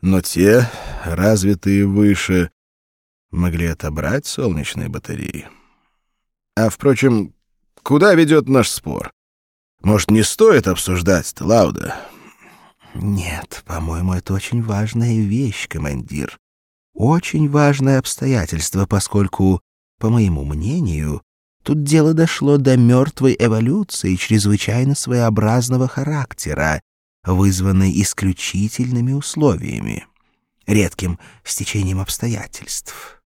Но те, развитые выше, могли отобрать солнечные батареи. А, впрочем, куда ведет наш спор? Может, не стоит обсуждать Лауда? Нет, по-моему, это очень важная вещь, командир. Очень важное обстоятельство, поскольку, по моему мнению, тут дело дошло до мертвой эволюции чрезвычайно своеобразного характера, вызванной исключительными условиями, редким стечением обстоятельств.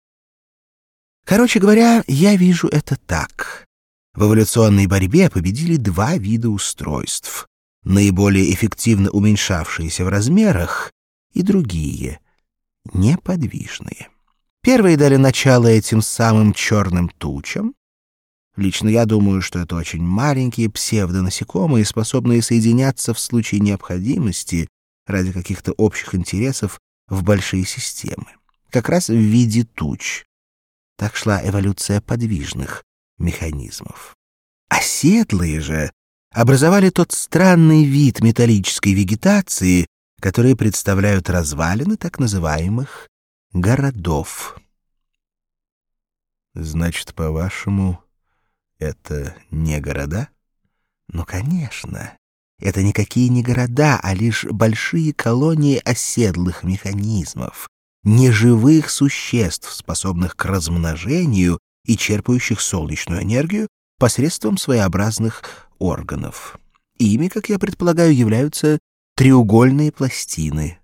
Короче говоря, я вижу это так. В эволюционной борьбе победили два вида устройств, наиболее эффективно уменьшавшиеся в размерах, и другие, неподвижные. Первые дали начало этим самым черным тучам. Лично я думаю, что это очень маленькие псевдонасекомые, способные соединяться в случае необходимости ради каких-то общих интересов в большие системы, как раз в виде туч. Так шла эволюция подвижных механизмов. Оседлые же образовали тот странный вид металлической вегетации, которые представляют развалины так называемых городов. Значит, по-вашему, это не города? Ну, конечно. Это никакие не города, а лишь большие колонии оседлых механизмов, неживых существ, способных к размножению и черпающих солнечную энергию посредством своеобразных органов. Ими, как я предполагаю, являются треугольные пластины.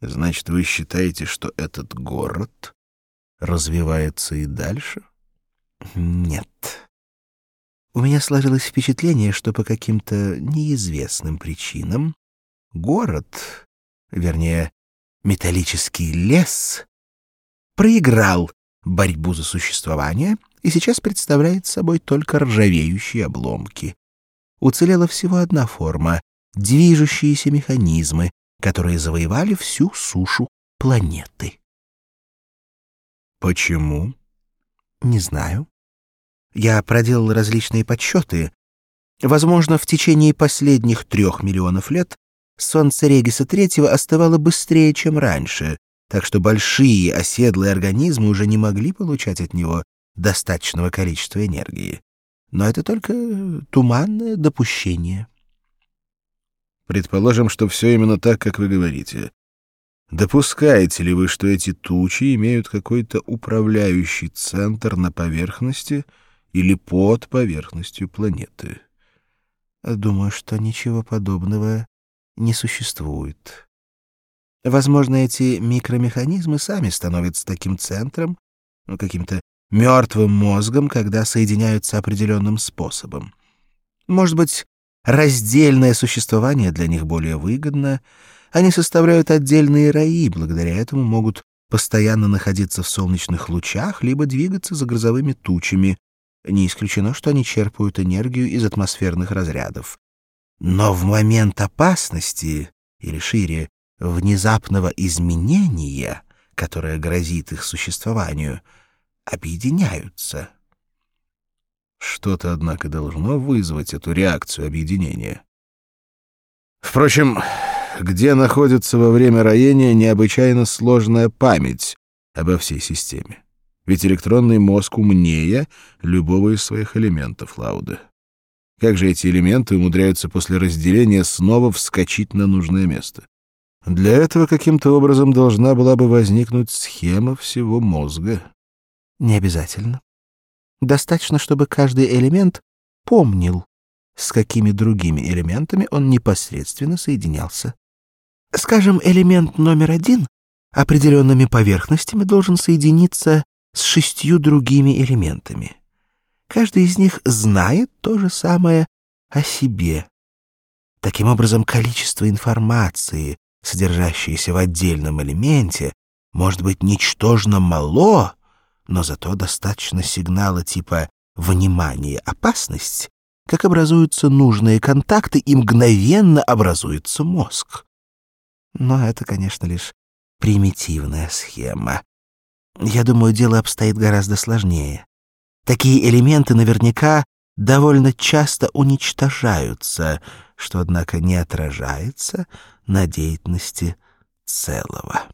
Значит, вы считаете, что этот город развивается и дальше? Нет. У меня сложилось впечатление, что по каким-то неизвестным причинам город, вернее, металлический лес, проиграл борьбу за существование и сейчас представляет собой только ржавеющие обломки. Уцелела всего одна форма — движущиеся механизмы, которые завоевали всю сушу планеты. Почему? Не знаю. Я проделал различные подсчеты. Возможно, в течение последних трех миллионов лет солнце Региса Третьего остывало быстрее, чем раньше, так что большие оседлые организмы уже не могли получать от него достаточного количества энергии. Но это только туманное допущение. Предположим, что все именно так, как вы говорите. Допускаете ли вы, что эти тучи имеют какой-то управляющий центр на поверхности или под поверхностью планеты? Думаю, что ничего подобного не существует. Возможно, эти микромеханизмы сами становятся таким центром, ну, каким-то мертвым мозгом, когда соединяются определенным способом. Может быть, раздельное существование для них более выгодно, они составляют отдельные раи, благодаря этому могут постоянно находиться в солнечных лучах, либо двигаться за грозовыми тучами. Не исключено, что они черпают энергию из атмосферных разрядов. Но в момент опасности, или шире, внезапного изменения, которое грозит их существованию, объединяются. Что-то, однако, должно вызвать эту реакцию объединения. Впрочем, где находится во время роения необычайно сложная память обо всей системе? Ведь электронный мозг умнее любого из своих элементов Лауды. Как же эти элементы умудряются после разделения снова вскочить на нужное место? Для этого каким-то образом должна была бы возникнуть схема всего мозга. Не обязательно. Достаточно, чтобы каждый элемент помнил, с какими другими элементами он непосредственно соединялся. Скажем, элемент номер один определенными поверхностями должен соединиться с шестью другими элементами. Каждый из них знает то же самое о себе. Таким образом, количество информации, содержащееся в отдельном элементе, может быть ничтожно мало, но зато достаточно сигнала типа «внимание, опасность», как образуются нужные контакты и мгновенно образуется мозг. Но это, конечно, лишь примитивная схема. Я думаю, дело обстоит гораздо сложнее. Такие элементы наверняка довольно часто уничтожаются, что, однако, не отражается на деятельности целого.